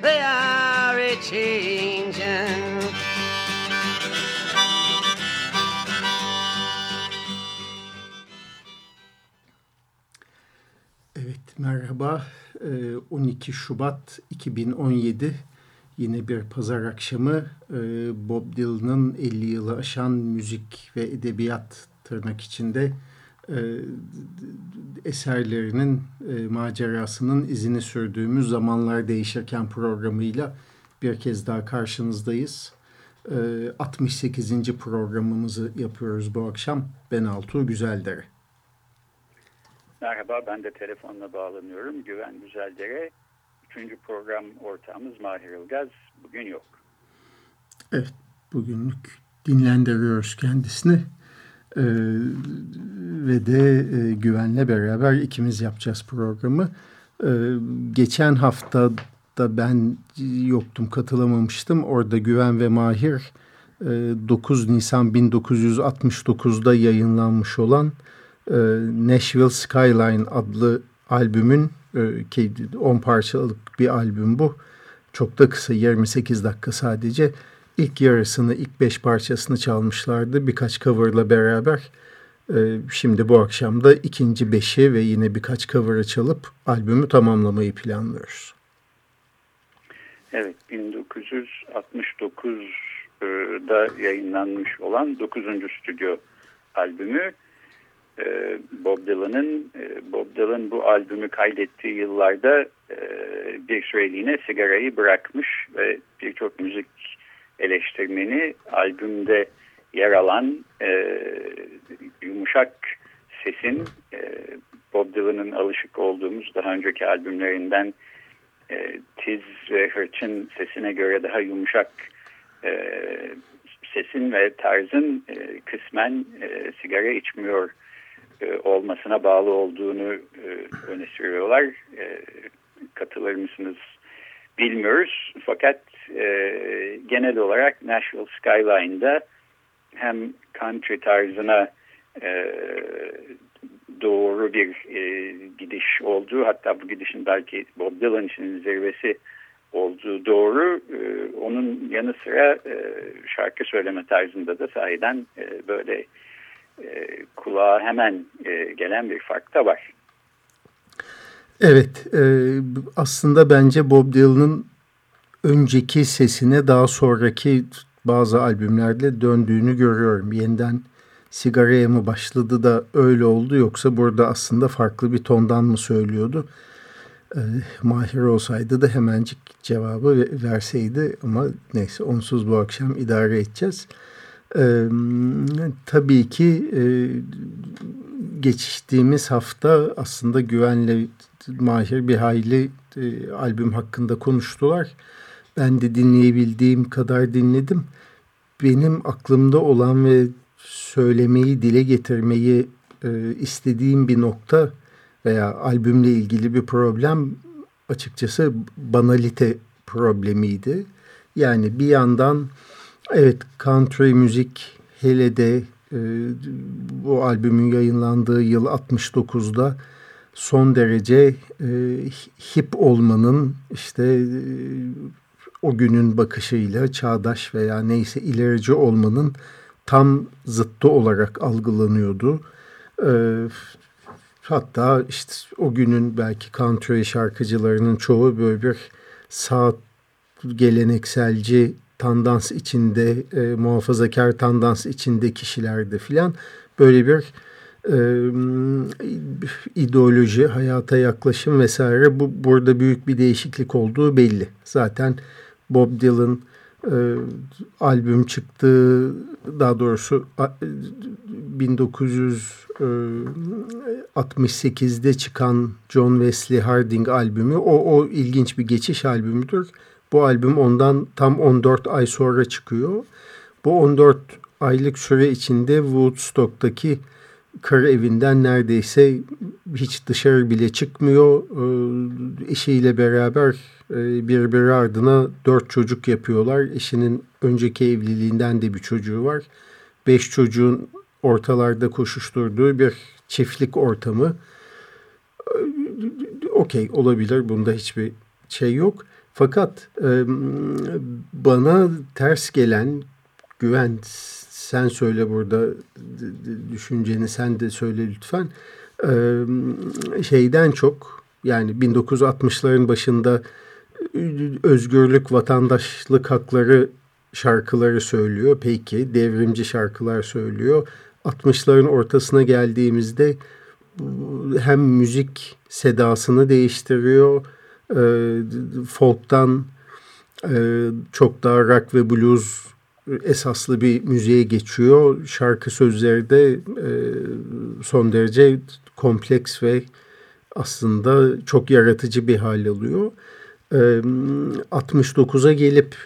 they are a changing. Evet merhaba. Ee, 12 Şubat 2017 yine bir pazar akşamı Ee, Bob Dylan'ın 50 yılı aşan müzik ve edebiyat tırnak içinde eserlerinin e, macerasının izini sürdüğümüz zamanlar değişirken programıyla bir kez daha karşınızdayız. Ee, 68. programımızı yapıyoruz bu akşam. Ben Altuğ Güzeldere. Merhaba, ben de telefonla bağlanıyorum. Güven Güzeldere. Üçüncü program ortağımız Mahir Ilgaz. Bugün yok. Evet, bugünlük dinlendiriyoruz kendisini. Ee, ve de e, Güven'le beraber ikimiz yapacağız programı. Ee, geçen hafta da ben yoktum, katılamamıştım. Orada Güven ve Mahir e, 9 Nisan 1969'da yayınlanmış olan e, Nashville Skyline adlı albümün e, ki 10 parçalık bir albüm bu. Çok da kısa 28 dakika sadece. İlk yarısını, ilk 5 parçasını çalmışlardı birkaç coverla beraber. E, şimdi bu akşam da ikinci beşi ve yine birkaç cover'ı çalıp albümü tamamlamayı planlıyoruz. Evet, 1969'da yayınlanmış olan 9. stüdyo albümü. Ee, Bob Dylan'ın e, Bob Dylan bu albümü kaydettiği yıllarda e, bir süreliğine sigarayı bırakmış ve birçok müzik eleştirmeni albümde yer alan e, yumuşak sesin Bob Dylan'ın alışık olduğumuz daha önceki albümlerinden Tiz ve Hırçın sesine göre daha yumuşak sesin ve tarzın kısmen sigara içmiyor e, olmasına bağlı olduğunu e, öne sürüyorlar. E, katılır mısınız bilmiyoruz. Fakat genel olarak Nashville Skyline'da hem country tarzına doğru bir gidiş olduğu hatta bu gidişin belki Bob Dylan için zirvesi olduğu doğru. onun yanı sıra şarkı söyleme tarzında da sahiden böyle e, kulağa hemen e, gelen bir fark da var. Evet, e, aslında bence Bob Dylan'ın önceki sesine daha sonraki bazı albümlerde döndüğünü görüyorum. Yeniden sigaraya mı başladı da öyle oldu yoksa burada aslında farklı bir tondan mı söylüyordu? E, mahir olsaydı da hemencik cevabı verseydi ama neyse onsuz bu akşam idare edeceğiz. Ee, tabii ki e, geçtiğimiz hafta aslında Güven'le Mahir bir hayli e, albüm hakkında konuştular. Ben de dinleyebildiğim kadar dinledim. Benim aklımda olan ve söylemeyi, dile getirmeyi e, istediğim bir nokta veya albümle ilgili bir problem açıkçası banalite problemiydi. Yani bir yandan Evet, country müzik hele de e, bu albümün yayınlandığı yıl 69'da son derece e, hip olmanın işte e, o günün bakışıyla çağdaş veya neyse ilerici olmanın tam zıttı olarak algılanıyordu. E, hatta işte o günün belki country şarkıcılarının çoğu böyle bir sağ gelenekselci tandans içinde, e, muhafazakar tandans içinde kişilerdi filan. Böyle bir e, ideoloji, hayata yaklaşım vesaire bu burada büyük bir değişiklik olduğu belli. Zaten Bob Dylan e, albüm çıktı daha doğrusu 1968'de çıkan John Wesley Harding albümü o, o ilginç bir geçiş albümüdür. Bu albüm ondan tam 14 ay sonra çıkıyor. Bu 14 aylık süre içinde Woodstock'taki kar evinden neredeyse hiç dışarı bile çıkmıyor. Ee, eşiyle beraber e, birbiri ardına dört çocuk yapıyorlar. Eşinin önceki evliliğinden de bir çocuğu var. Beş çocuğun ortalarda koşuşturduğu bir çiftlik ortamı. Ee, okey olabilir bunda hiçbir şey yok. Fakat bana ters gelen güven sen söyle burada düşünceni sen de söyle lütfen. Ee, şeyden çok yani 1960'ların başında özgürlük, vatandaşlık hakları şarkıları söylüyor. Peki devrimci şarkılar söylüyor. 60'ların ortasına geldiğimizde hem müzik sedasını değiştiriyor. E, folk'tan e, çok daha rock ve blues esaslı bir müziğe geçiyor. Şarkı sözleri de e, son derece kompleks ve aslında çok yaratıcı bir hal alıyor. E, 69'a gelip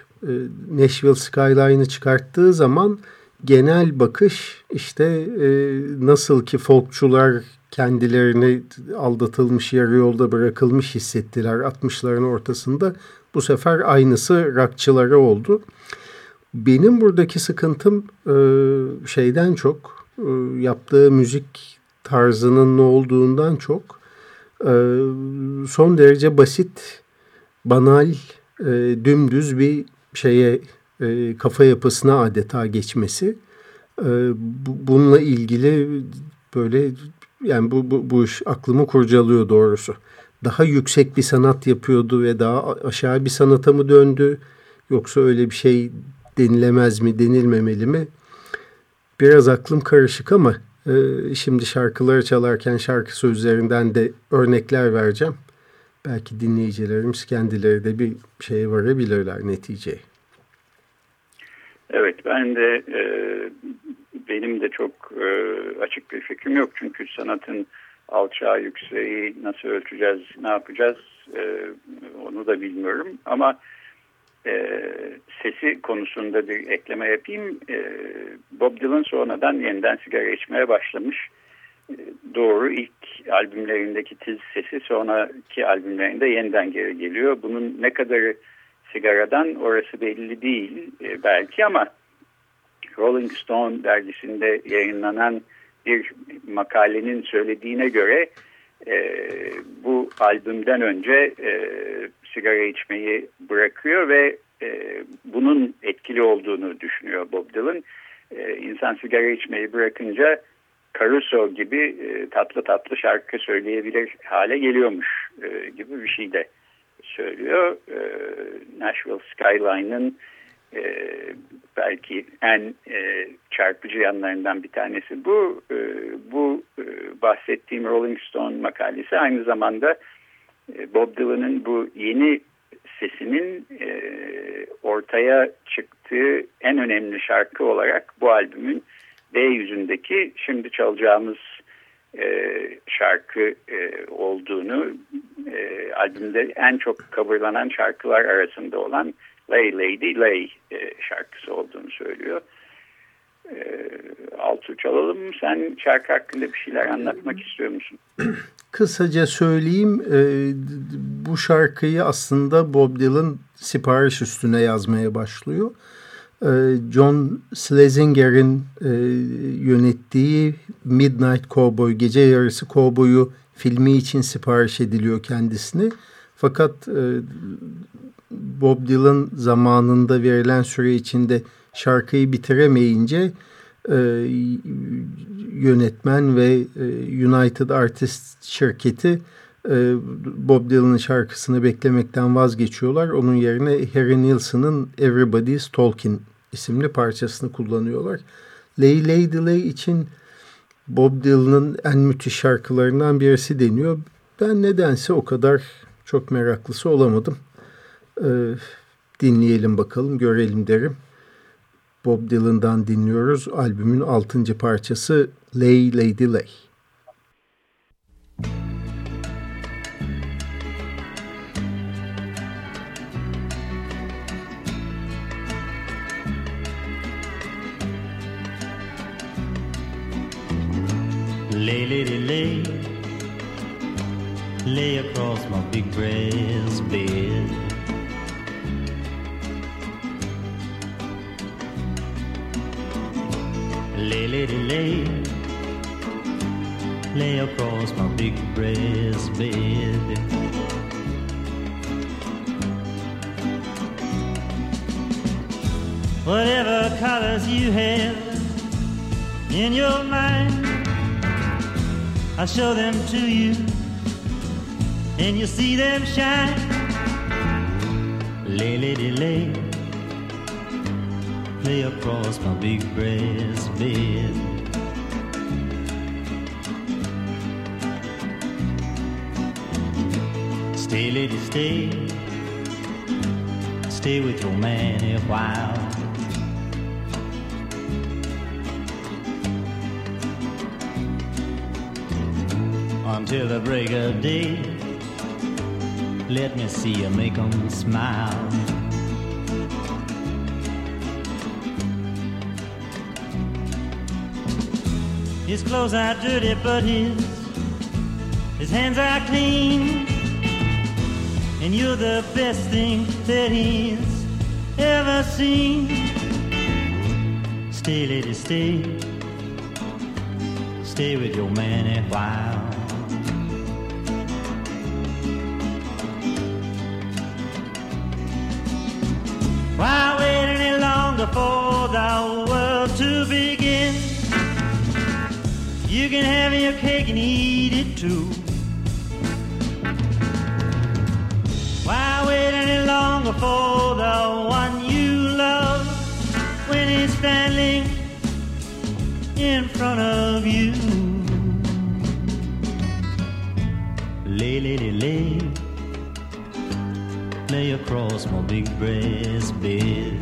Nashville Skyline'ı çıkarttığı zaman genel bakış işte nasıl ki folkçular kendilerini aldatılmış yarı yolda bırakılmış hissettiler 60'ların ortasında. Bu sefer aynısı rockçılara oldu. Benim buradaki sıkıntım şeyden çok yaptığı müzik tarzının ne olduğundan çok son derece basit, banal, e, dümdüz bir şeye e, kafa yapısına adeta geçmesi. E, bu, bununla ilgili böyle yani bu, bu, bu iş aklımı kurcalıyor doğrusu. Daha yüksek bir sanat yapıyordu ve daha aşağı bir sanata mı döndü? Yoksa öyle bir şey denilemez mi, denilmemeli mi? Biraz aklım karışık ama e, şimdi şarkıları çalarken şarkı sözlerinden de örnekler vereceğim. Belki dinleyicilerimiz kendileri de bir şeye varabilirler neticeye. Evet ben de e, benim de çok e, açık bir fikrim yok. Çünkü sanatın alçağı yükseği nasıl ölçeceğiz, ne yapacağız e, onu da bilmiyorum. Ama e, sesi konusunda bir ekleme yapayım. E, Bob Dylan sonradan yeniden sigara içmeye başlamış. Doğru ilk albümlerindeki tiz sesi sonraki albümlerinde yeniden geri geliyor. Bunun ne kadarı sigaradan orası belli değil e, belki ama Rolling Stone dergisinde yayınlanan bir makalenin söylediğine göre e, bu albümden önce e, sigara içmeyi bırakıyor ve e, bunun etkili olduğunu düşünüyor Bob Dylan. E, insan sigara içmeyi bırakınca Caruso gibi e, tatlı tatlı şarkı söyleyebilir hale geliyormuş e, gibi bir şey de söylüyor. E, Nashville Skyline'ın belki en çarpıcı yanlarından bir tanesi bu. Bu bahsettiğim Rolling Stone makalesi aynı zamanda Bob Dylan'ın bu yeni sesinin ortaya çıktığı en önemli şarkı olarak bu albümün B yüzündeki şimdi çalacağımız e, şarkı e, olduğunu e, albümde en çok coverlanan şarkılar arasında olan Lay Lady Lay e, şarkısı olduğunu söylüyor. E, Altu çalalım? Sen şarkı hakkında bir şeyler anlatmak istiyor musun? Kısaca söyleyeyim. E, bu şarkıyı aslında Bob Dylan sipariş üstüne yazmaya başlıyor. John Schlesinger'in e, yönettiği Midnight Cowboy, Gece Yarısı Cowboy'u filmi için sipariş ediliyor kendisine. Fakat e, Bob Dylan zamanında verilen süre içinde şarkıyı bitiremeyince e, yönetmen ve United Artists şirketi Bob Dylan'ın şarkısını beklemekten vazgeçiyorlar. Onun yerine Harry Nilsson'ın Everybody's Talking isimli parçasını kullanıyorlar. Lay Lay Delay için Bob Dylan'ın en müthiş şarkılarından birisi deniyor. Ben nedense o kadar çok meraklısı olamadım. Ee, dinleyelim bakalım, görelim derim. Bob Dylan'dan dinliyoruz. Albümün altıncı parçası Lay Lady Lay. Lay, lady, lay, lay across my big brass bed. Lay, lady, lay, lay across my big brass bed. Whatever colors you have in your mind, I'll show them to you, and you'll see them shine. Lay, lady, lay lay across my big brass bed. Stay, lady, stay. Stay with your man a while. Until the break of day, let me see you make 'em smile. His clothes are dirty, but his his hands are clean. And you're the best thing that he's ever seen. Stay, lady, stay. Stay with your man a while. You can have your cake and eat it too. Why wait any longer for the one you love when he's standing in front of you? Lay, lady, lay, lay across my big brass bed.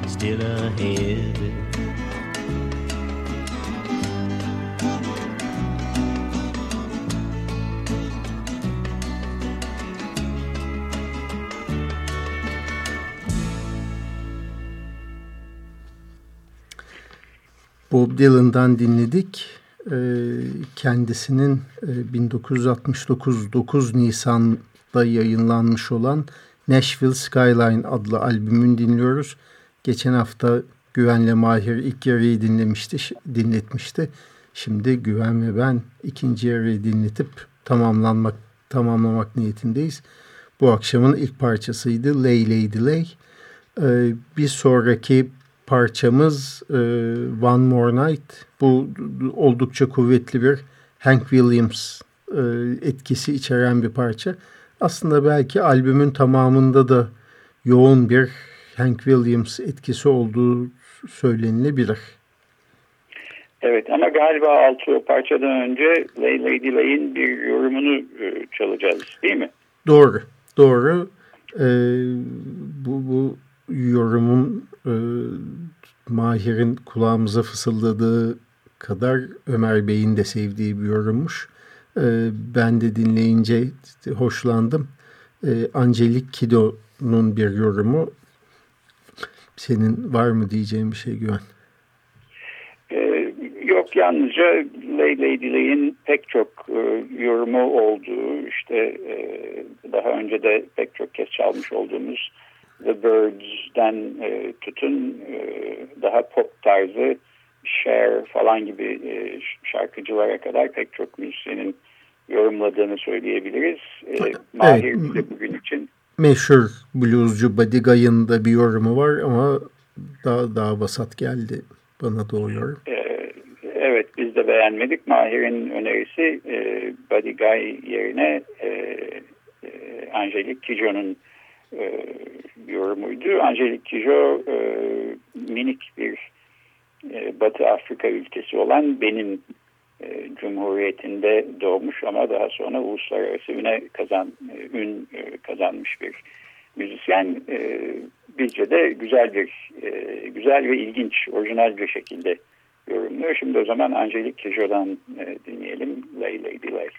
still ahead. Bob Dylan'dan dinledik. Ee, kendisinin 1969 9 Nisan'da yayınlanmış olan Nashville Skyline adlı albümünü dinliyoruz. Geçen hafta Güven'le Mahir ilk yarıyı dinlemişti, dinletmişti. Şimdi Güven ve ben ikinci yarıyı dinletip tamamlanmak tamamlamak niyetindeyiz. Bu akşamın ilk parçasıydı Lay Lay Delay. Ee, bir sonraki parçamız e, One More Night. Bu oldukça kuvvetli bir Hank Williams e, etkisi içeren bir parça. Aslında belki albümün tamamında da yoğun bir Hank Williams etkisi olduğu söylenilebilir. Evet ama galiba altı parçadan önce Lay Lady Lay'in bir yorumunu e, çalacağız değil mi? Doğru, doğru. Ee, bu, bu yorumun e, Mahir'in kulağımıza fısıldadığı kadar Ömer Bey'in de sevdiği bir yorummuş. E, ben de dinleyince hoşlandım. E, Angelik Kido'nun bir yorumu. Senin var mı diyeceğim bir şey Güven? Ee, Yok yalnızca Lady Lay'in pek çok e, yorumu olduğu işte e, daha önce de pek çok kez çalmış olduğumuz The Birds'den e, tutun e, daha pop tarzı Cher falan gibi e, şarkıcılara kadar pek çok müzisyenin yorumladığını söyleyebiliriz. E, Mahir evet. bugün için. Meşhur bluescu Buddy Guy'ın da bir yorumu var ama daha, daha vasat geldi bana doğru. E, evet biz de beğenmedik. Mahir'in önerisi e, Buddy Guy yerine e, e, Angelique Kidjo'nun e, yorumuydu. Angelique Kidjo e, minik bir Batı Afrika ülkesi olan Benin e, Cumhuriyeti'nde doğmuş ama daha sonra uluslararası üne kazan, e, ün e, kazanmış bir müzisyen. E, bizce de güzel bir güzel ve ilginç, orijinal bir şekilde yorumluyor. Şimdi o zaman Angelique Kidjo'dan e, dinleyelim. Lay Lady Lay.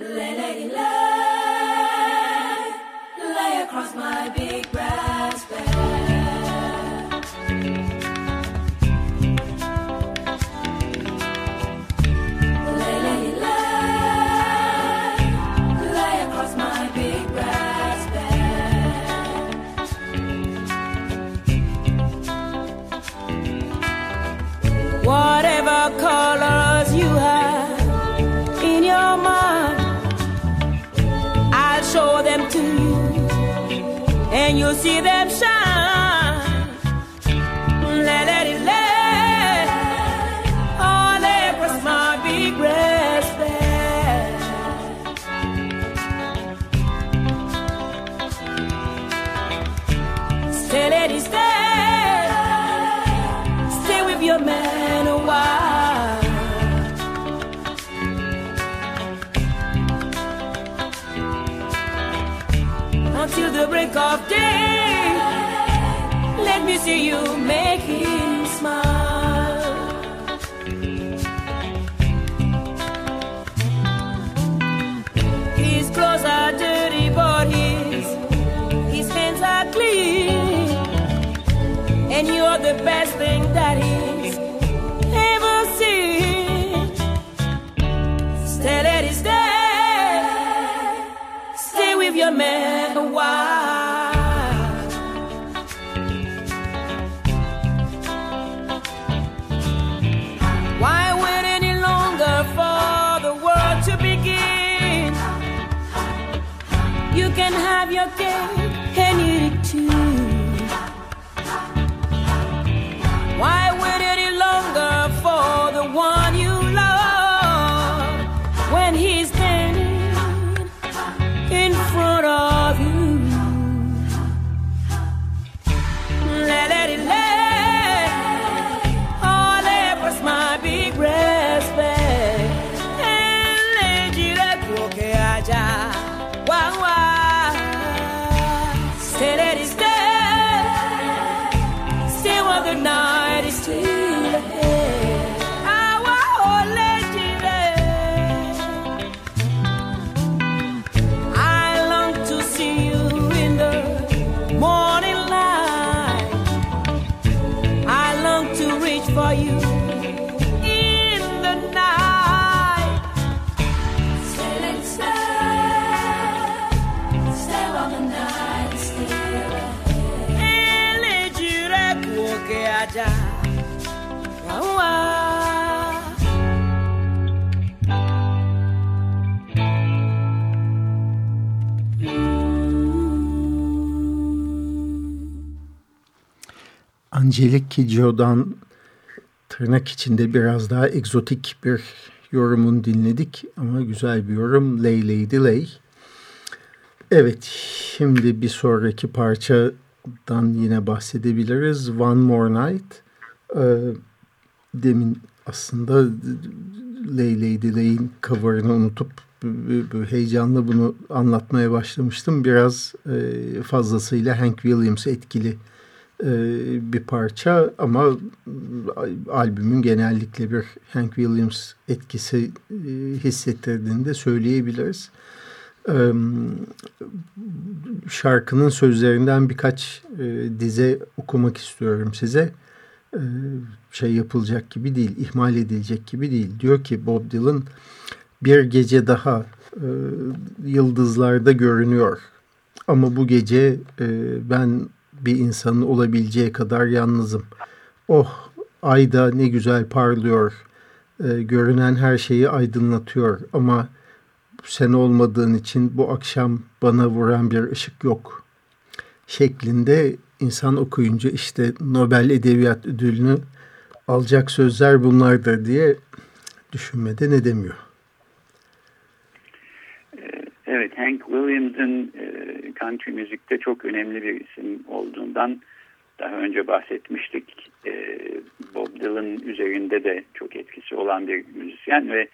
Lay Lady Lay Lay across my big brass bed and you'll see them shine. See you make him smile. His clothes are dirty, but his his hands are clean, and you're the best thing that he's Angelik Kidjo'dan tırnak içinde biraz daha egzotik bir yorumun dinledik ama güzel bir yorum Lay Lady Lay. Evet şimdi bir sonraki parçadan yine bahsedebiliriz. One More Night. Ee, demin aslında Lay Lady Lay'in cover'ını unutup heyecanla bunu anlatmaya başlamıştım. Biraz e, fazlasıyla Hank Williams etkili e, bir parça ama albümün genellikle bir Hank Williams etkisi e, hissettirdiğini de söyleyebiliriz. E, şarkının sözlerinden birkaç dize okumak istiyorum size. e, şey yapılacak gibi değil, ihmal edilecek gibi değil. Diyor ki Bob Dylan bir gece daha e, yıldızlarda görünüyor. Ama bu gece e, ben bir insanın olabileceği kadar yalnızım. Oh ayda ne güzel parlıyor. E, görünen her şeyi aydınlatıyor ama sen olmadığın için bu akşam bana vuran bir ışık yok. Şeklinde insan okuyunca işte Nobel Edebiyat Ödülünü alacak sözler bunlardır diye düşünmede ne demiyor. Evet, Hank Williams'ın e, country müzikte çok önemli bir isim olduğundan daha önce bahsetmiştik. E, Bob Dylan üzerinde de çok etkisi olan bir müzisyen ve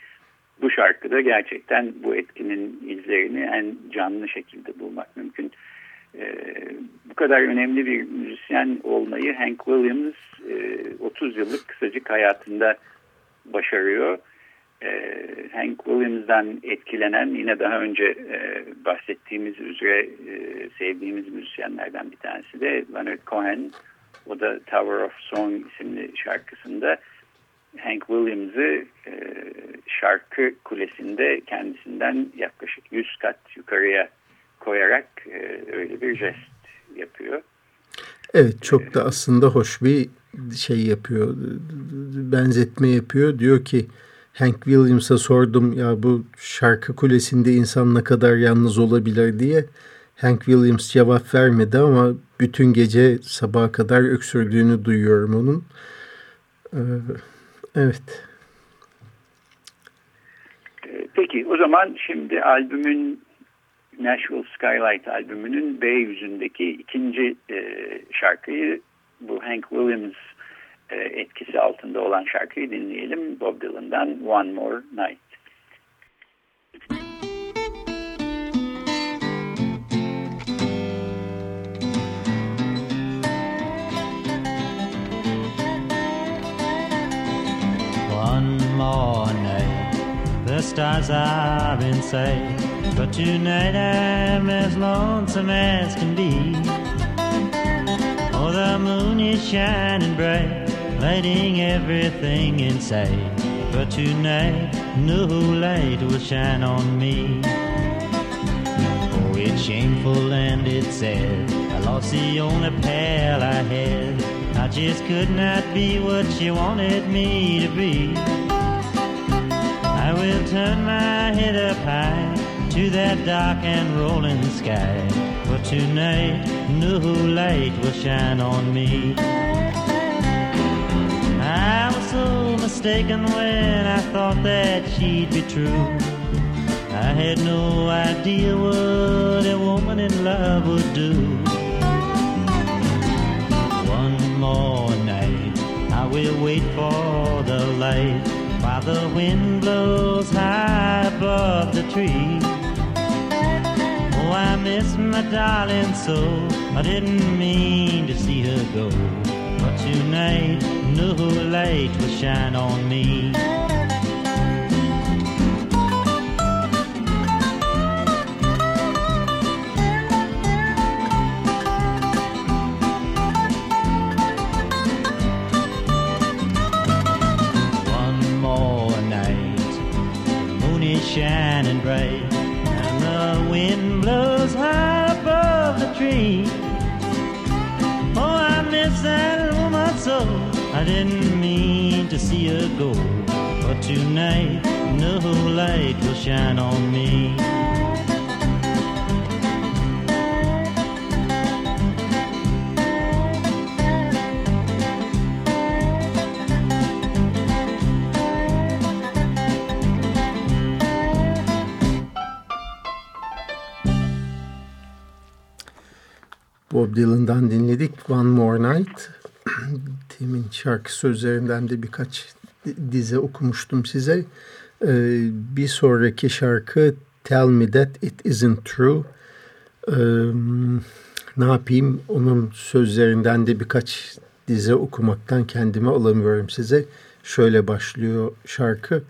bu şarkıda gerçekten bu etkinin izlerini en canlı şekilde bulmak mümkün. E, bu kadar önemli bir müzisyen olmayı Hank Williams e, 30 yıllık kısacık hayatında başarıyor. E, Hank Williams'dan etkilenen yine daha önce e, bahsettiğimiz üzere e, sevdiğimiz müzisyenlerden bir tanesi de Leonard Cohen. O da Tower of Song isimli şarkısında Hank Williams'ı e, şarkı kulesinde kendisinden yaklaşık 100 kat yukarıya koyarak e, öyle bir jest yapıyor. Evet çok da aslında hoş bir şey yapıyor. Benzetme yapıyor. Diyor ki Hank Williams'a sordum ya bu şarkı kulesinde insan ne kadar yalnız olabilir diye. Hank Williams cevap vermedi ama bütün gece sabaha kadar öksürdüğünü duyuyorum onun. Ee, evet. Peki o zaman şimdi albümün Nashville Skylight albümünün B yüzündeki ikinci e, şarkıyı bu Hank Williams e, etkisi altında olan şarkıyı dinleyelim. Bob Dylan'dan One More Night. One more night, the stars are in sight, but tonight I'm as lonesome as can be. Oh, the moon is shining bright, lighting everything in sight. But tonight, no light will shine on me. Oh, it's shameful and it's sad. I lost the only pal I had. I just could not be what she wanted me to be. I will turn my head up high to that dark and rolling sky. But tonight, no light will shine on me. Mistaken when I thought that she'd be true. I had no idea what a woman in love would do. One more night, I will wait for the light while the wind blows high above the tree. Oh, I miss my darling so. I didn't mean to see her go. But tonight, no light will shine on me. One more night, the moon is shining bright, and the wind blows high above the tree. Oh, I miss that woman so. I didn't mean to see her go, but tonight no light will shine on me. Bob Dylan'dan dinledik One More Night. Temin şarkı sözlerinden de birkaç dize okumuştum size. Ee, bir sonraki şarkı Tell Me That It Isn't True. Ee, ne yapayım onun sözlerinden de birkaç dize okumaktan kendimi alamıyorum size. Şöyle başlıyor şarkı.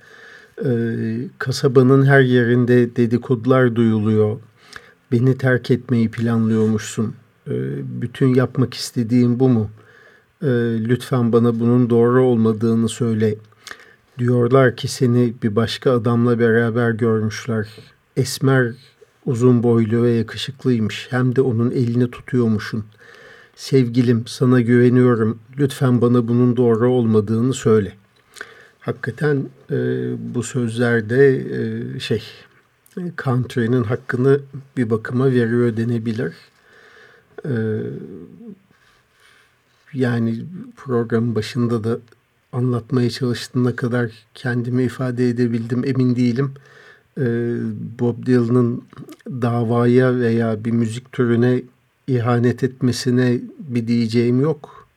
Ee, kasabanın her yerinde dedikodular duyuluyor. Beni terk etmeyi planlıyormuşsun. Ee, bütün yapmak istediğim bu mu? E, lütfen bana bunun doğru olmadığını söyle. Diyorlar ki seni bir başka adamla beraber görmüşler. Esmer, uzun boylu ve yakışıklıymış. Hem de onun elini tutuyormuşsun. Sevgilim sana güveniyorum. Lütfen bana bunun doğru olmadığını söyle. Hakikaten e, bu sözlerde e, şey country'nin hakkını bir bakıma veriyor denebilir. E, yani programın başında da anlatmaya çalıştığına kadar kendimi ifade edebildim emin değilim. Ee, Bob Dylan'ın davaya veya bir müzik türüne ihanet etmesine bir diyeceğim yok.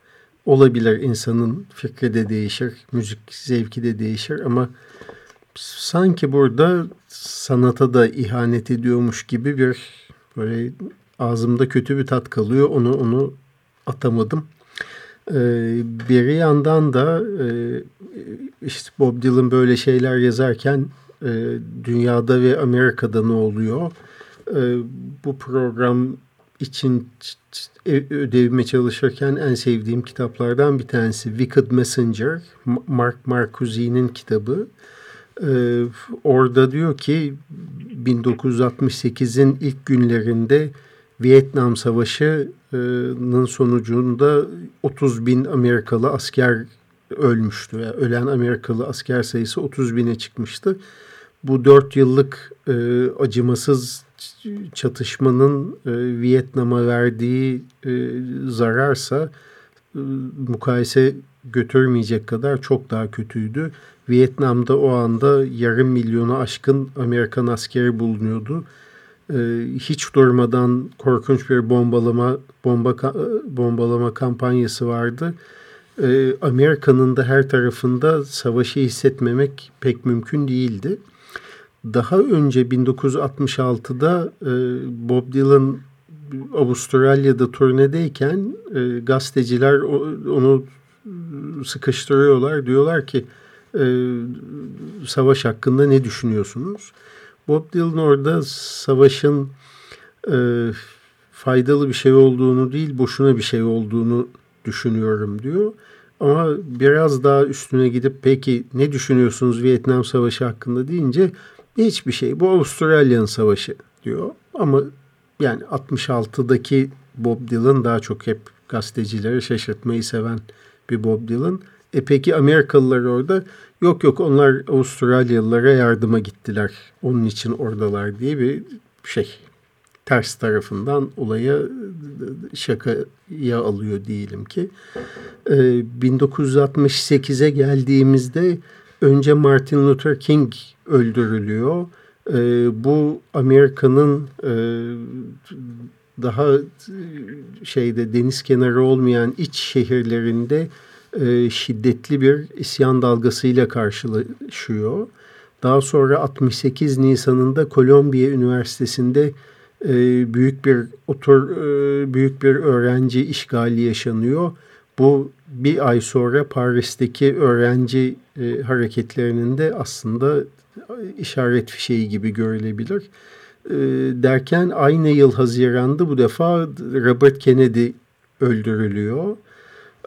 Olabilir insanın fikri de değişir, müzik zevki de değişir ama sanki burada sanata da ihanet ediyormuş gibi bir böyle ağzımda kötü bir tat kalıyor. Onu onu atamadım. Ee, bir yandan da e, işte Bob Dylan böyle şeyler yazarken e, dünyada ve Amerika'da ne oluyor? E, bu program için ödevime çalışırken en sevdiğim kitaplardan bir tanesi Wicked Messenger, Mark Marcusi'nin kitabı. orada diyor ki 1968'in ilk günlerinde Vietnam Savaşı'nın sonucunda 30 bin Amerikalı asker ölmüştü. Yani ölen Amerikalı asker sayısı 30 bine çıkmıştı. Bu dört yıllık e, acımasız çatışmanın e, Vietnam'a verdiği e, zararsa e, mukayese götürmeyecek kadar çok daha kötüydü. Vietnam'da o anda yarım milyonu aşkın Amerikan askeri bulunuyordu hiç durmadan korkunç bir bombalama bomba bombalama kampanyası vardı. E, Amerika'nın da her tarafında savaşı hissetmemek pek mümkün değildi. Daha önce 1966'da e, Bob Dylan Avustralya'da turnedeyken e, gazeteciler onu sıkıştırıyorlar. Diyorlar ki e, savaş hakkında ne düşünüyorsunuz? Bob Dylan orada savaşın e, faydalı bir şey olduğunu değil, boşuna bir şey olduğunu düşünüyorum diyor. Ama biraz daha üstüne gidip peki ne düşünüyorsunuz Vietnam Savaşı hakkında deyince hiçbir şey. Bu Avustralya'nın savaşı diyor. Ama yani 66'daki Bob Dylan daha çok hep gazetecileri şaşırtmayı seven bir Bob Dylan. E peki Amerikalılar orada yok yok onlar Avustralyalılara yardıma gittiler. Onun için oradalar diye bir şey ters tarafından olaya şakaya alıyor diyelim ki. E, 1968'e geldiğimizde önce Martin Luther King öldürülüyor. E, bu Amerika'nın e, daha şeyde deniz kenarı olmayan iç şehirlerinde e, şiddetli bir isyan dalgasıyla karşılaşıyor. Daha sonra 68 Nisan'ında Kolombiya Üniversitesi'nde e, büyük bir otur e, büyük bir öğrenci işgali yaşanıyor. Bu bir ay sonra Paris'teki öğrenci e, hareketlerinin de aslında işaret fişeği gibi görülebilir. E, derken aynı yıl Haziran'da bu defa Robert Kennedy öldürülüyor.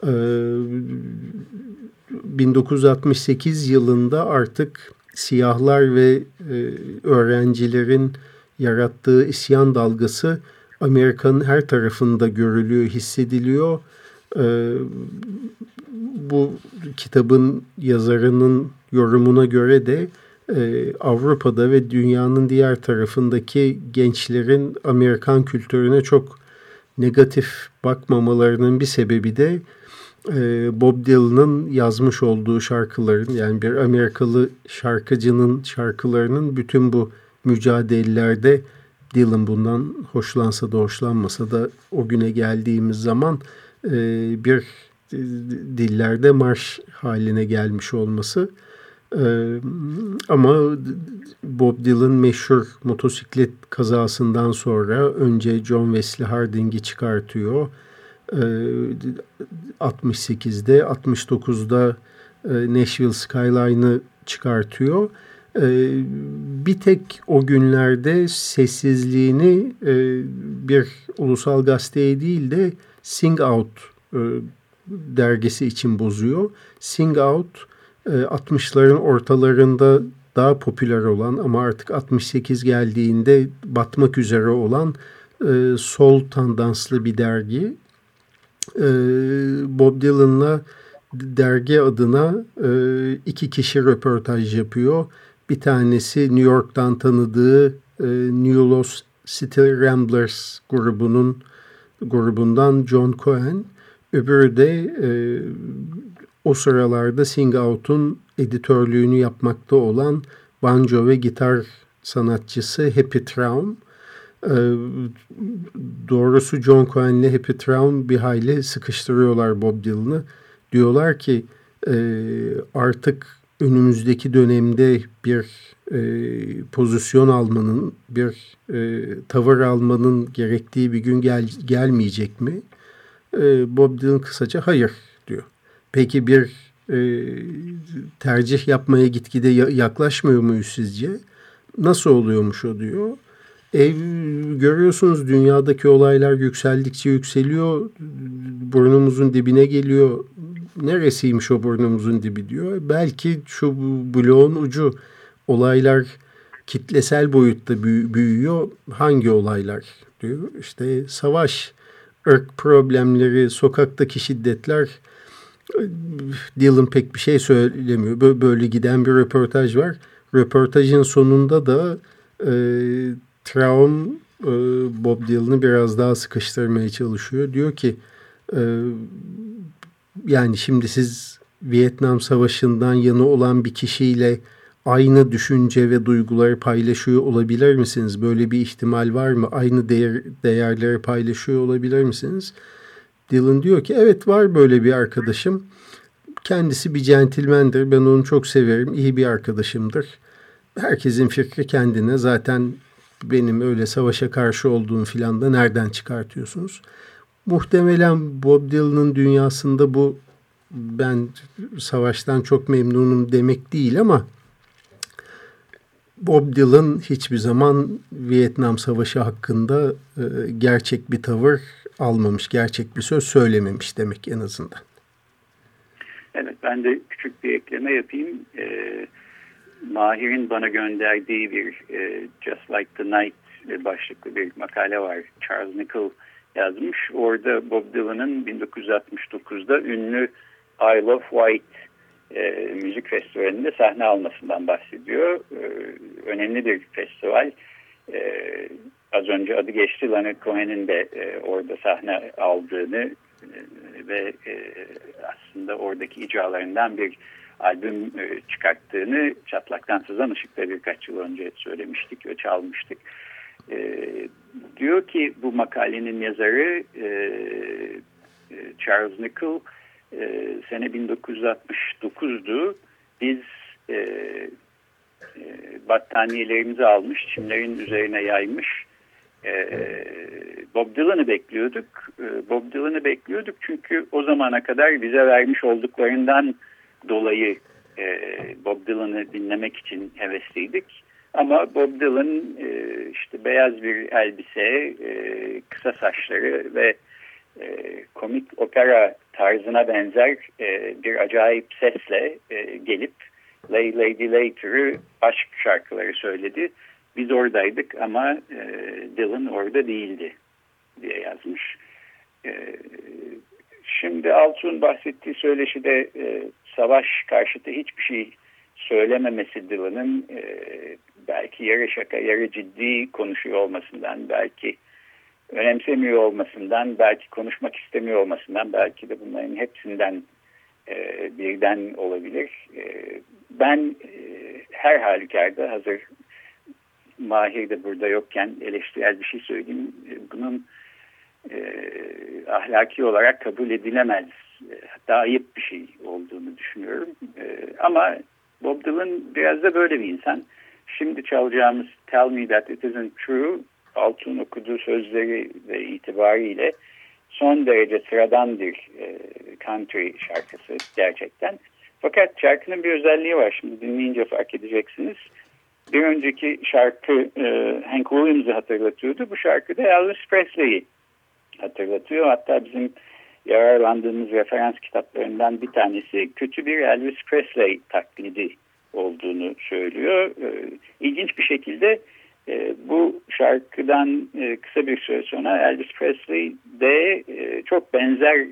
1968 ee, yılında artık siyahlar ve e, öğrencilerin yarattığı isyan dalgası Amerika'nın her tarafında görülüyor, hissediliyor. Ee, bu kitabın yazarının yorumuna göre de e, Avrupa'da ve dünyanın diğer tarafındaki gençlerin Amerikan kültürüne çok negatif bakmamalarının bir sebebi de Bob Dylan'ın yazmış olduğu şarkıların yani bir Amerikalı şarkıcının şarkılarının bütün bu mücadelelerde Dylan bundan hoşlansa da hoşlanmasa da o güne geldiğimiz zaman e, bir dillerde marş haline gelmiş olması. E, ama Bob Dylan meşhur motosiklet kazasından sonra önce John Wesley Harding'i çıkartıyor 68'de ee, 69'da e, Nashville Skyline'ı çıkartıyor. Bir tek o günlerde sessizliğini e, bir ulusal gazeteye değil de Sing Out e, dergisi için bozuyor. Sing Out 60'ların ortalarında daha popüler olan ama artık 68 geldiğinde batmak üzere olan sol tandanslı bir dergi. Bob Dylan'la dergi adına iki kişi röportaj yapıyor. Bir tanesi New York'tan tanıdığı New Los City Ramblers grubunun grubundan John Cohen. Öbürü de e, o sıralarda Sing Out'un editörlüğünü yapmakta olan banjo ve gitar sanatçısı Happy Traum. E, doğrusu John Cohen'le Happy Traum bir hayli sıkıştırıyorlar Bob Dylan'ı. Diyorlar ki e, artık önümüzdeki dönemde bir e, pozisyon almanın, bir e, tavır almanın gerektiği bir gün gel, gelmeyecek mi? Bob Dylan kısaca hayır diyor. Peki bir tercih yapmaya gitgide yaklaşmıyor muyuz sizce? Nasıl oluyormuş o diyor. Ev görüyorsunuz dünyadaki olaylar yükseldikçe yükseliyor. Burnumuzun dibine geliyor. Neresiymiş o burnumuzun dibi diyor. Belki şu bloğun ucu olaylar kitlesel boyutta büyüyor. Hangi olaylar diyor. İşte savaş, ırk problemleri, sokaktaki şiddetler. Dylan pek bir şey söylemiyor. Böyle giden bir röportaj var. Röportajın sonunda da e, Traum e, Bob Dylan'ı biraz daha sıkıştırmaya çalışıyor. Diyor ki e, yani şimdi siz Vietnam Savaşı'ndan yanı olan bir kişiyle aynı düşünce ve duyguları paylaşıyor olabilir misiniz? Böyle bir ihtimal var mı? Aynı değer, değerleri paylaşıyor olabilir misiniz? Dylan diyor ki evet var böyle bir arkadaşım. Kendisi bir centilmendir. Ben onu çok severim. İyi bir arkadaşımdır. Herkesin fikri kendine. Zaten benim öyle savaşa karşı olduğum filan da nereden çıkartıyorsunuz? Muhtemelen Bob Dylan'ın dünyasında bu ben savaştan çok memnunum demek değil ama Bob Dylan hiçbir zaman Vietnam Savaşı hakkında e, gerçek bir tavır almamış, gerçek bir söz söylememiş demek en azından. Evet, ben de küçük bir ekleme yapayım. E, Mahir'in bana gönderdiği bir e, Just Like the Night başlıklı bir makale var. Charles Nichol yazmış. Orada Bob Dylan'ın 1969'da ünlü Isle of Wight e, müzik festivalinde sahne almasından bahsediyor. E, önemli bir festival. E, az önce adı geçti Leonard Cohen'in de e, orada sahne aldığını e, ve e, aslında oradaki icralarından bir albüm e, çıkarttığını Çatlaktan Sızan Işık'ta birkaç yıl önce söylemiştik ve çalmıştık. E, diyor ki bu makalenin yazarı e, Charles Nichol e, sene 1969'du. Biz battaniyelerimizi almış, çimlerin üzerine yaymış. Bob Dylan'ı bekliyorduk. Bob Dylan'ı bekliyorduk çünkü o zamana kadar bize vermiş olduklarından dolayı e, Bob Dylan'ı dinlemek için hevesliydik. Ama Bob Dylan e, işte beyaz bir elbise, e, kısa saçları ve e, komik opera tarzına benzer e, bir acayip sesle e, gelip Lay Lady Later'ı aşk şarkıları söyledi. Biz oradaydık ama e, Dylan orada değildi diye yazmış. E, şimdi Altun bahsettiği söyleşide e, savaş karşıtı hiçbir şey söylememesi Dylan'ın e, belki yarı şaka yarı ciddi konuşuyor olmasından belki önemsemiyor olmasından, belki konuşmak istemiyor olmasından, belki de bunların hepsinden e, birden olabilir. E, ben e, her halükarda hazır Mahir de burada yokken eleştirel bir şey söyleyeyim. E, bunun e, ahlaki olarak kabul edilemez, hatta ayıp bir şey olduğunu düşünüyorum. E, ama Bob Dylan biraz da böyle bir insan. Şimdi çalacağımız Tell Me That It Isn't True Altun okuduğu sözleri ve itibariyle son derece sıradan bir e, country şarkısı gerçekten. Fakat şarkının bir özelliği var. Şimdi dinleyince fark edeceksiniz. Bir önceki şarkı e, Hank Williams'ı hatırlatıyordu. Bu şarkı da Elvis Presley'i hatırlatıyor. Hatta bizim yararlandığımız referans kitaplarından bir tanesi kötü bir Elvis Presley taklidi olduğunu söylüyor. E, ilginç bir şekilde e, bu şarkıdan e, kısa bir süre sonra Elvis Presley de e, çok benzer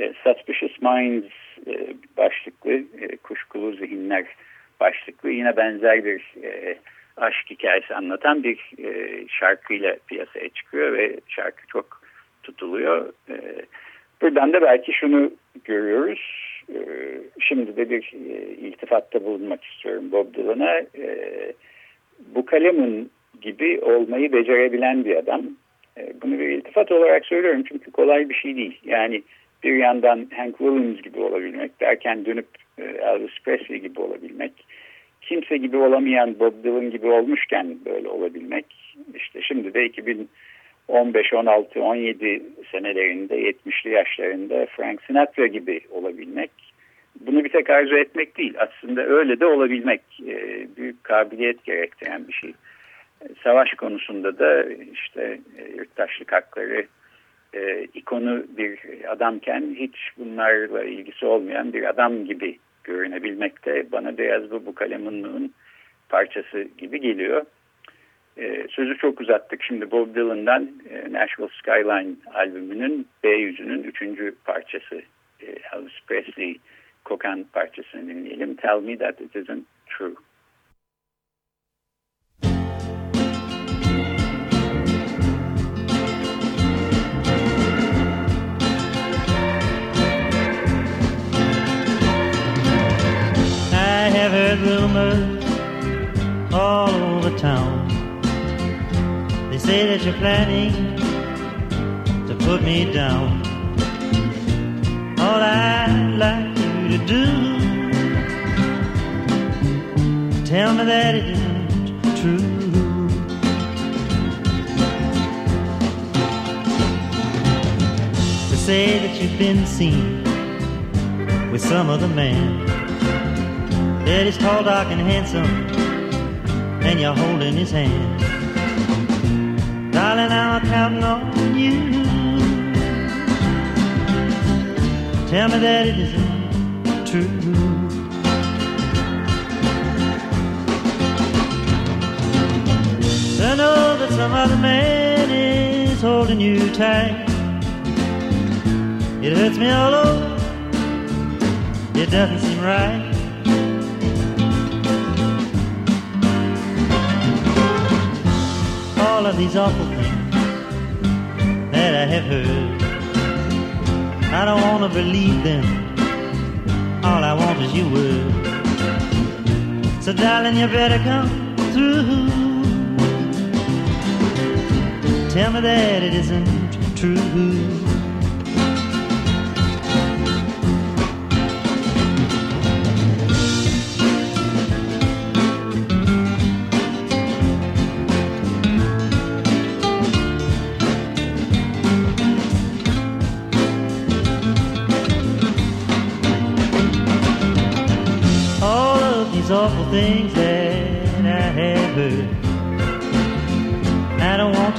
e, Suspicious Minds e, başlıklı e, kuşkulu zihinler başlıklı yine benzer bir e, aşk hikayesi anlatan bir e, şarkıyla piyasaya çıkıyor ve şarkı çok tutuluyor. E, buradan da belki şunu görüyoruz. E, şimdi de bir e, iltifatta bulunmak istiyorum Bob Dylan'a. E, bu kalemin gibi olmayı becerebilen bir adam. E, bunu bir iltifat olarak söylüyorum çünkü kolay bir şey değil. Yani bir yandan Hank Williams gibi olabilmek derken dönüp e, Elvis Presley gibi olabilmek kimse gibi olamayan Bob Dylan gibi olmuşken böyle olabilmek işte şimdi de 2015, 16, 17 senelerinde 70'li yaşlarında Frank Sinatra gibi olabilmek bunu bir tek arzu etmek değil aslında öyle de olabilmek e, büyük kabiliyet gerektiren bir şey. Savaş konusunda da işte e, yurttaşlık hakları e, ikonu bir adamken hiç bunlarla ilgisi olmayan bir adam gibi görünebilmek de bana biraz bu, bu kalemin parçası gibi geliyor. E, sözü çok uzattık. Şimdi Bob Dylan'dan e, Nashville Skyline albümünün B yüzünün üçüncü parçası e, Elvis Presley kokan parçasını dinleyelim. Tell me that it isn't true. rumors all over town. Say that you're planning to put me down. All I'd like you to do, tell me that it isn't true. They say that you've been seen with some other man that he's tall, dark, and handsome, and you're holding his hand. Darling, I'm counting on you. Tell me that it isn't true. I know that some other man is holding you tight. It hurts me all over. It doesn't seem right. all of these awful I have heard. I don't want to believe them. All I want is your word. So, darling, you better come through. Tell me that it isn't true.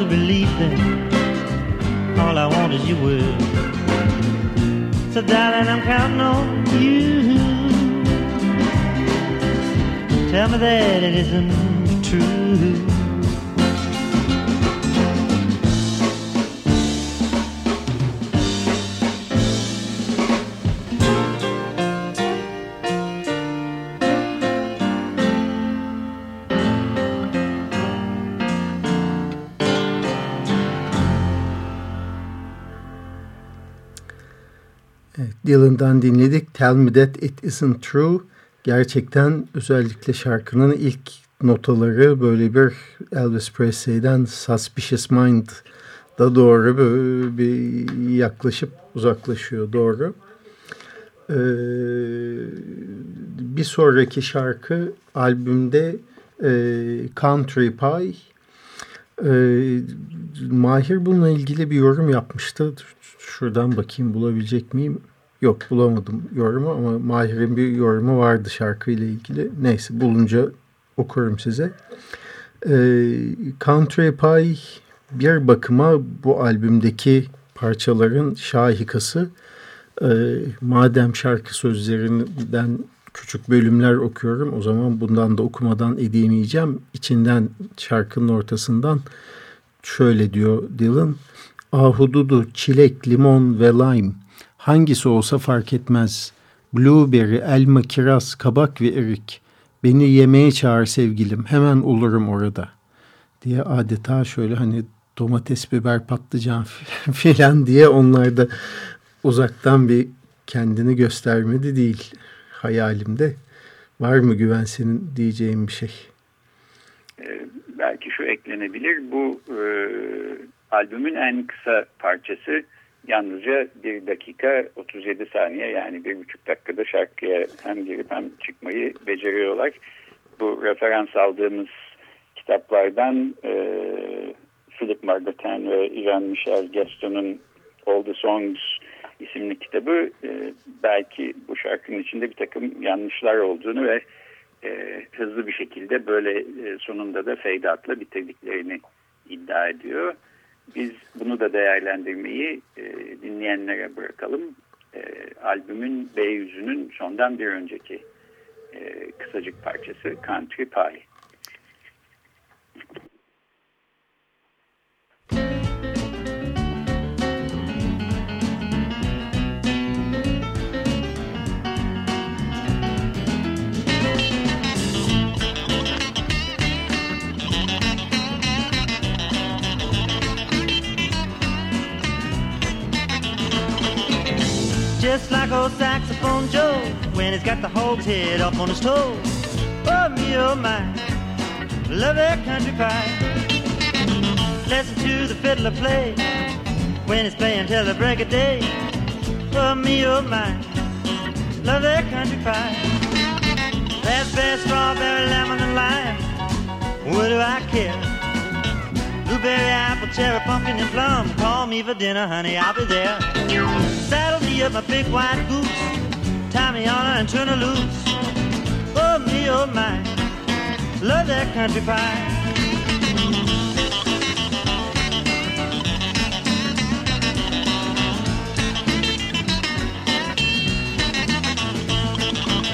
To believe. All I want is your word. So, darling, I'm counting on you. Tell me that it isn't true. Dylan'dan dinledik. Tell Me That It Isn't True. Gerçekten özellikle şarkının ilk notaları böyle bir Elvis Presley'den Suspicious Mind da doğru bir yaklaşıp uzaklaşıyor doğru. Ee, bir sonraki şarkı albümde e, Country Pie. Ee, Mahir bununla ilgili bir yorum yapmıştı. Şuradan bakayım bulabilecek miyim? Yok bulamadım yorumu ama Mahir'in bir yorumu vardı şarkıyla ilgili. Neyse bulunca okurum size. Ee, Country Pie bir bakıma bu albümdeki parçaların şahikası. E, madem şarkı sözlerinden küçük bölümler okuyorum o zaman bundan da okumadan edemeyeceğim. İçinden şarkının ortasından şöyle diyor Dylan. Ahududu, çilek, limon ve lime hangisi olsa fark etmez. Blueberry, elma, kiraz, kabak ve erik. Beni yemeğe çağır sevgilim hemen olurum orada diye adeta şöyle hani domates, biber, patlıcan filan diye onlar da uzaktan bir kendini göstermedi değil hayalimde. Var mı Güven senin diyeceğin bir şey? Ee, belki şu eklenebilir. Bu e, albümün en kısa parçası yalnızca bir dakika 37 saniye yani bir buçuk dakikada şarkıya hem girip hem çıkmayı beceriyorlar. Bu referans aldığımız kitaplardan e, Philip Margotin ve Ivan Michel Gaston'un All the Songs isimli kitabı e, belki bu şarkının içinde bir takım yanlışlar olduğunu ve e, hızlı bir şekilde böyle e, sonunda da feydatla bitirdiklerini iddia ediyor. Biz bunu da değerlendirmeyi e, dinleyenlere bırakalım. E, albümün B yüzünün sondan bir önceki e, kısacık parçası Country Pie. Just like old saxophone Joe when he's got the hog's head up on his toes. Oh me, oh my, love that country pie. Listen to the fiddler play when he's playing till the break of day. Oh me, oh my, love that country pie. Raspberry, strawberry, lemon, and lime. What do I care? Blueberry, apple, cherry, pumpkin, and plum. Call me for dinner, honey, I'll be there. Saddle me up my big white goose. Tie me on her and turn her loose. Oh, me, oh, my. Love that country pie.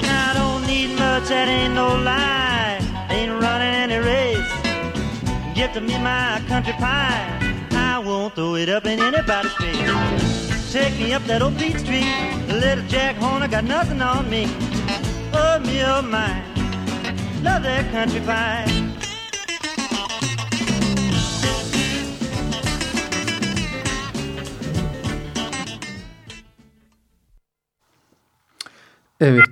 I don't need much, that ain't no lie. Get to me my country pie. I won't throw it up in anybody's face. Take me up that old Beach Street. Little Jack Horner got nothing on me. Oh, me, oh, my. Love that country pie. Evet.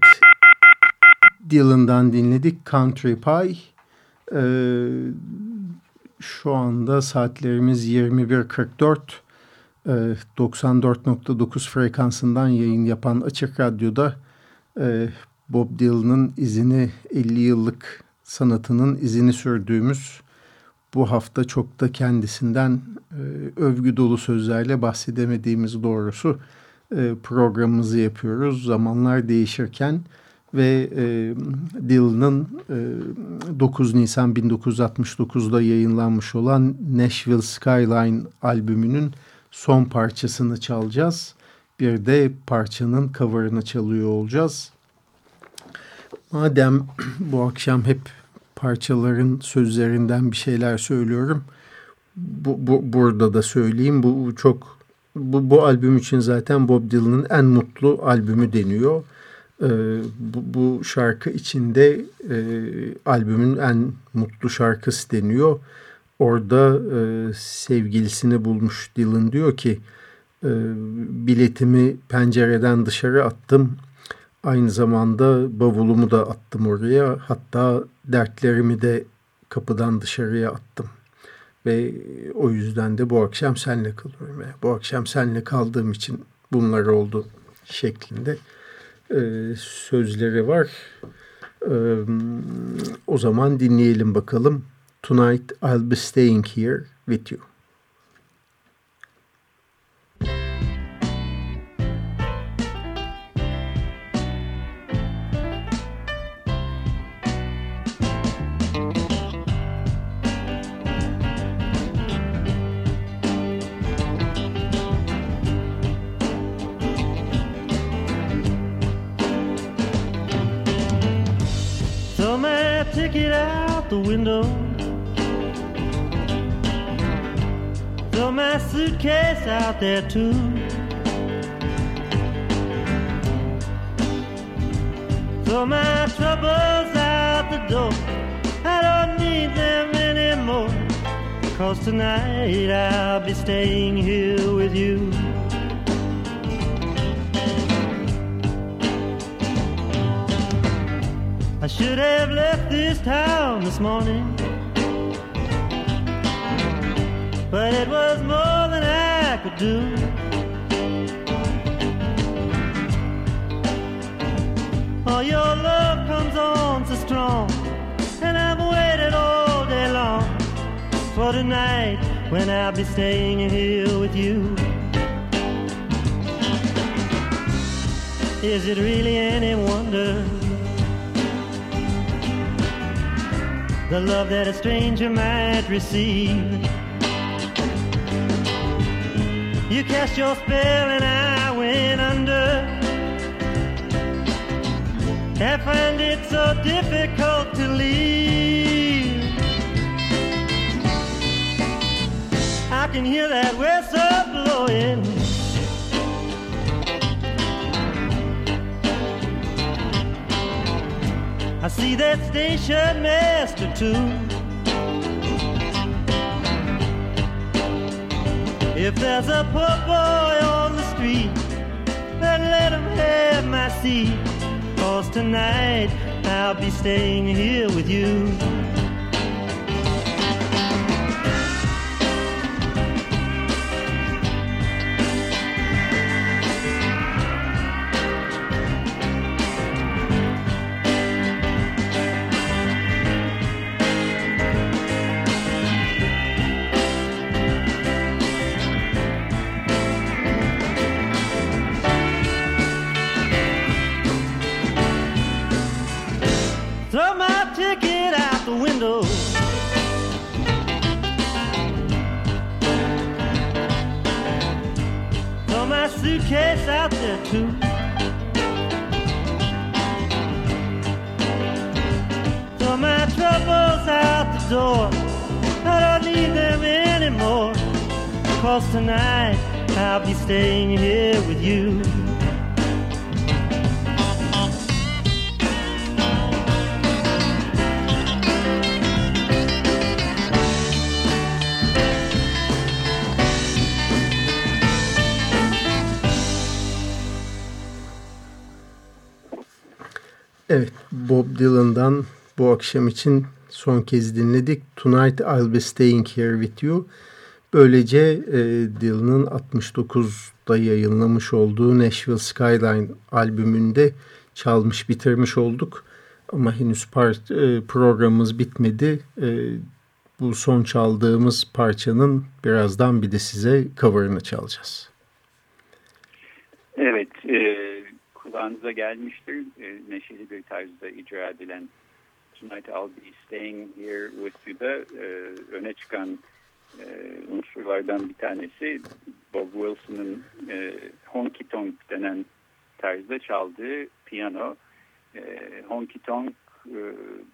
Dylan'dan dinledik Country Pie. Ee, şu anda saatlerimiz 21.44. Ee, 94.9 frekansından yayın yapan Açık Radyo'da e, Bob Dylan'ın izini 50 yıllık sanatının izini sürdüğümüz bu hafta çok da kendisinden e, övgü dolu sözlerle bahsedemediğimiz doğrusu e, programımızı yapıyoruz. Zamanlar değişirken ve e, Dylan'ın e, 9 Nisan 1969'da yayınlanmış olan Nashville Skyline albümünün son parçasını çalacağız. Bir de parçanın cover'ını çalıyor olacağız. Madem bu akşam hep parçaların sözlerinden bir şeyler söylüyorum. Bu, bu, burada da söyleyeyim. Bu çok bu, bu albüm için zaten Bob Dylan'ın en mutlu albümü deniyor. Ee, bu, bu şarkı içinde e, albümün en mutlu şarkısı deniyor. Orada e, sevgilisini bulmuş Dylan diyor ki e, biletimi pencereden dışarı attım. Aynı zamanda bavulumu da attım oraya. Hatta dertlerimi de kapıdan dışarıya attım. Ve o yüzden de bu akşam seninle kalıyorum. Yani bu akşam seninle kaldığım için bunlar oldu şeklinde e, sözleri var. E, o zaman dinleyelim bakalım. Tonight I'll be staying here with you. Ticket out the window. Throw my suitcase out there too. Throw my troubles out the door. I don't need them anymore. Cause tonight I'll be staying here with you. Should have left this town this morning. But it was more than I could do. Oh, your love comes on so strong, and I've waited all day long for tonight when I'll be staying here with you. Is it really any wonder? The love that a stranger might receive. You cast your spell and I went under. I find it so difficult to leave. I can hear that whistle blowing. See that station master too. If there's a poor boy on the street, then let him have my seat. Cause tonight I'll be staying here with you. Akşam için son kez dinledik. Tonight I'll be staying here with you. Böylece e, Dylan'ın 69'da yayınlamış olduğu Nashville Skyline albümünde çalmış bitirmiş olduk. Ama henüz part, e, programımız bitmedi. E, bu son çaldığımız parçanın birazdan bir de size cover'ını çalacağız. Evet, e, kulağınıza gelmiştir. E, neşeli bir tarzda icra edilen Tonight I'll Be Staying Here With You'da e, öne çıkan e, unsurlardan bir tanesi Bob Wilson'ın e, honky tonk denen tarzda çaldığı piyano. E, honky tonk e,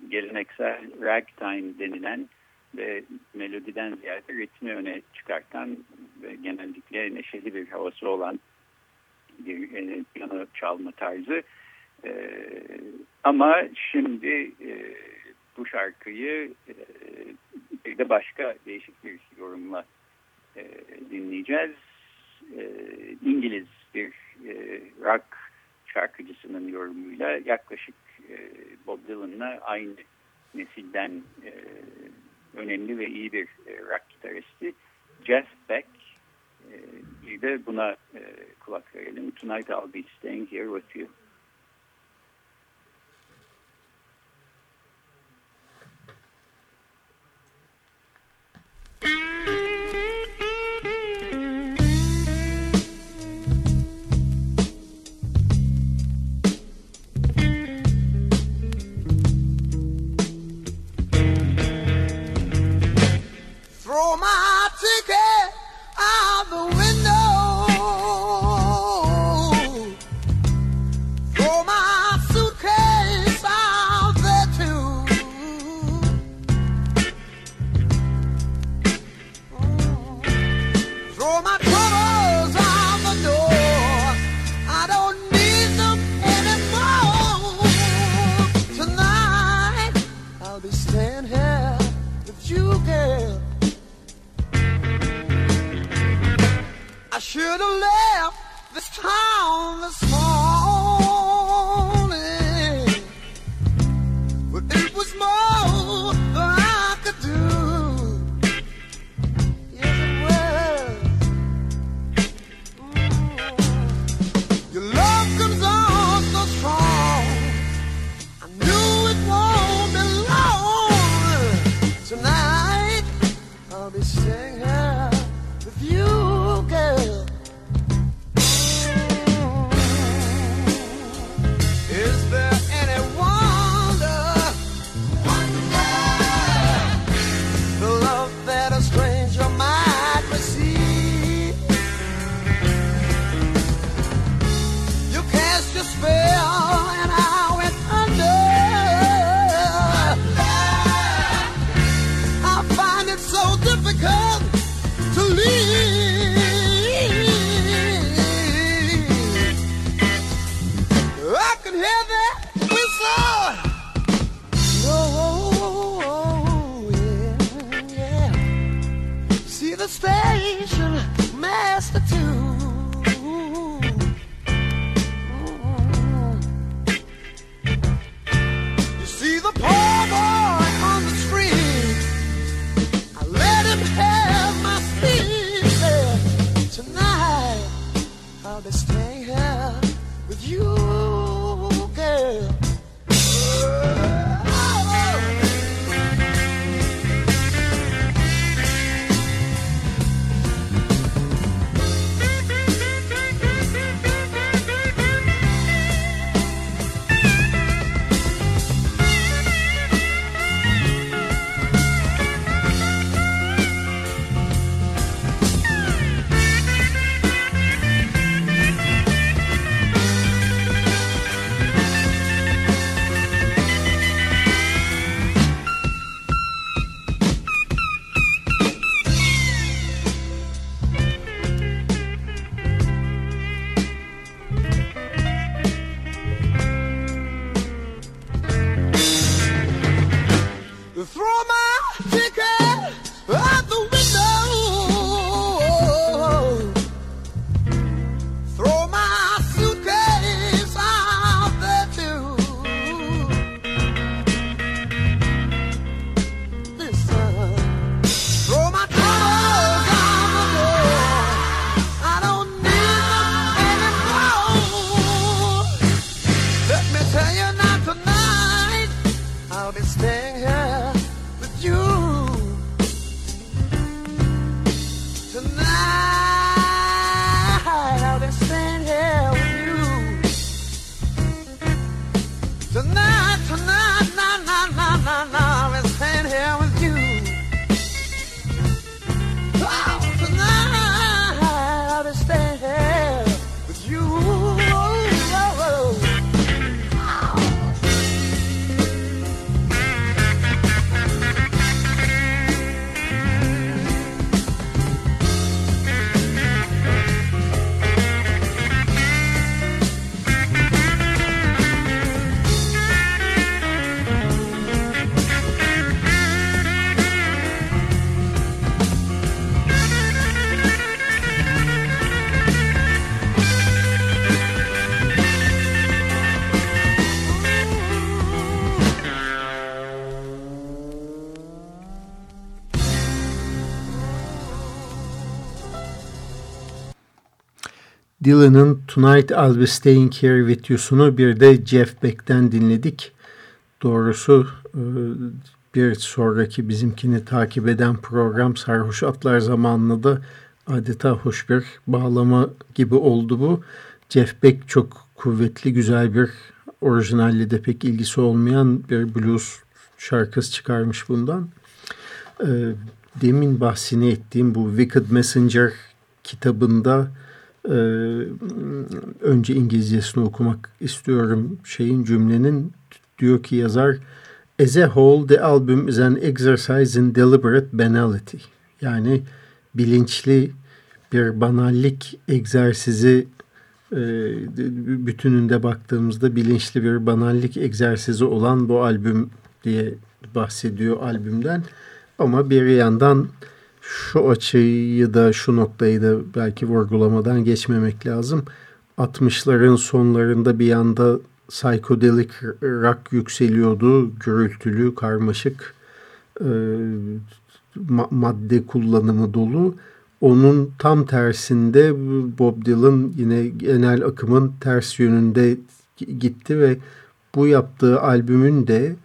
geleneksel ragtime denilen ve melodiden ziyade ritmi öne çıkartan ve genellikle neşeli bir havası olan bir e, piyano çalma tarzı. E, ama şimdi e, bu şarkıyı e, bir de başka değişik bir yorumla e, dinleyeceğiz. E, İngiliz bir e, rock şarkıcısının yorumuyla yaklaşık e, Bob Dylan'la aynı nesilden e, önemli ve iyi bir e, rock gitaristi Jeff Beck e, bir de buna e, kulak verelim. Tonight I'll be staying here with you. Dylan'ın Tonight I'll Be Staying Here With You'sunu bir de Jeff Beck'ten dinledik. Doğrusu e, bir sonraki bizimkini takip eden program Sarhoş Atlar zamanında da adeta hoş bir bağlama gibi oldu bu. Jeff Beck çok kuvvetli, güzel bir orijinalle de pek ilgisi olmayan bir blues şarkısı çıkarmış bundan. E, demin bahsini ettiğim bu Wicked Messenger kitabında e, önce İngilizcesini okumak istiyorum şeyin cümlenin diyor ki yazar As a whole the album is an exercise in deliberate banality. Yani bilinçli bir banallik egzersizi e, bütününde baktığımızda bilinçli bir banallik egzersizi olan bu albüm diye bahsediyor albümden. Ama bir yandan şu açıyı da şu noktayı da belki vurgulamadan geçmemek lazım. 60'ların sonlarında bir anda psychedelic rock yükseliyordu. Gürültülü, karmaşık e, madde kullanımı dolu. Onun tam tersinde Bob Dylan yine genel akımın ters yönünde gitti ve bu yaptığı albümün de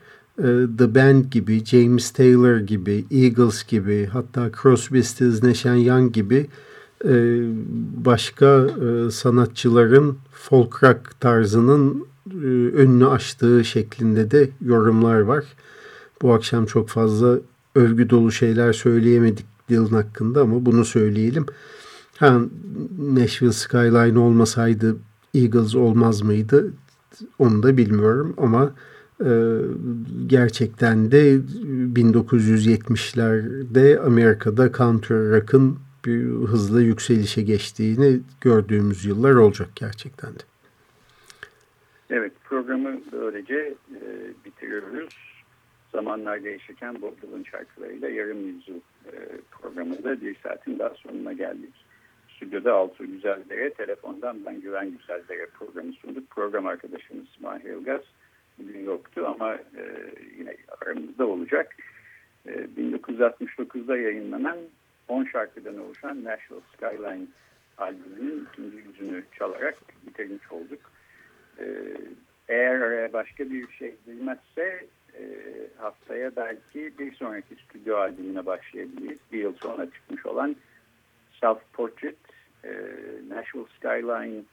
The Band gibi, James Taylor gibi, Eagles gibi, hatta Crosby, Stills, Nash Young gibi e, başka e, sanatçıların folk rock tarzının önünü açtığı şeklinde de yorumlar var. Bu akşam çok fazla övgü dolu şeyler söyleyemedik Dylan hakkında ama bunu söyleyelim. Ha, Nashville Skyline olmasaydı Eagles olmaz mıydı? Onu da bilmiyorum ama e, gerçekten de 1970'lerde Amerika'da country rock'ın bir hızlı yükselişe geçtiğini gördüğümüz yıllar olacak gerçekten de. Evet programı böylece e, bitiriyoruz. Zamanlar değişirken Bob Dylan şarkılarıyla yarım yüzyıl e, programında bir saatin daha sonuna geldik. Stüdyoda Altuğ Güzeldere, telefondan ben Güven Güzeldere programı sunduk. Program arkadaşımız Mahir Ilgaz bugün yoktu ama e, yine aramızda olacak. E, 1969'da yayınlanan 10 şarkıdan oluşan National Skyline albümünün ikinci yüzünü çalarak bitirmiş olduk. E, eğer başka bir şey girmezse e, haftaya belki bir sonraki stüdyo albümüne başlayabiliriz. Bir yıl sonra çıkmış olan Self Portrait, e, Nashville Skyline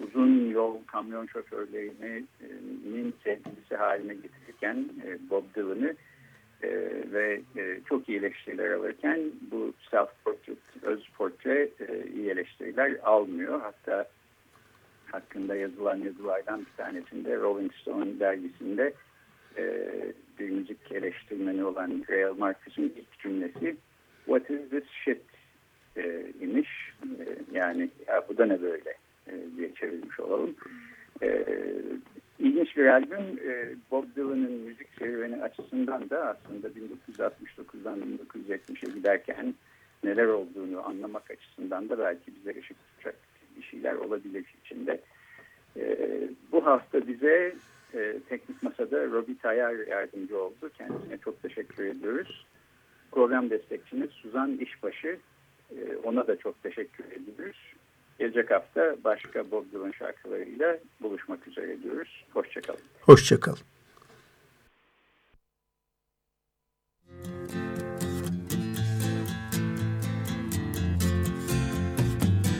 uzun yol kamyon şoförlerinin sevgilisi haline getirirken e, Bob Dylan'ı e, ve e, çok iyi eleştiriler alırken bu self portrait, öz portre e, iyi eleştiriler almıyor. Hatta hakkında yazılan yazılardan bir tanesinde Rolling Stone dergisinde e, bir müzik eleştirmeni olan Grail Marcus'un ilk cümlesi What is this shit e, imiş. E, yani ya bu da ne böyle e, diye çevirmiş olalım. E, ilginç bir albüm. E, Bob Dylan'ın müzik serüveni açısından da aslında 1969'dan 1970'e giderken neler olduğunu anlamak açısından da belki bize ışık tutacak bir şeyler olabilir içinde. E, bu hafta bize e, teknik masada Robi Tayar yardımcı oldu. Kendisine çok teşekkür ediyoruz. Program destekçimiz Suzan İşbaşı. E, ona da çok teşekkür ediyoruz. Gelecek hafta başka Bob Dylan şarkılarıyla buluşmak üzere diyoruz. Hoşçakalın. Hoşçakalın.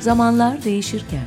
Zamanlar değişirken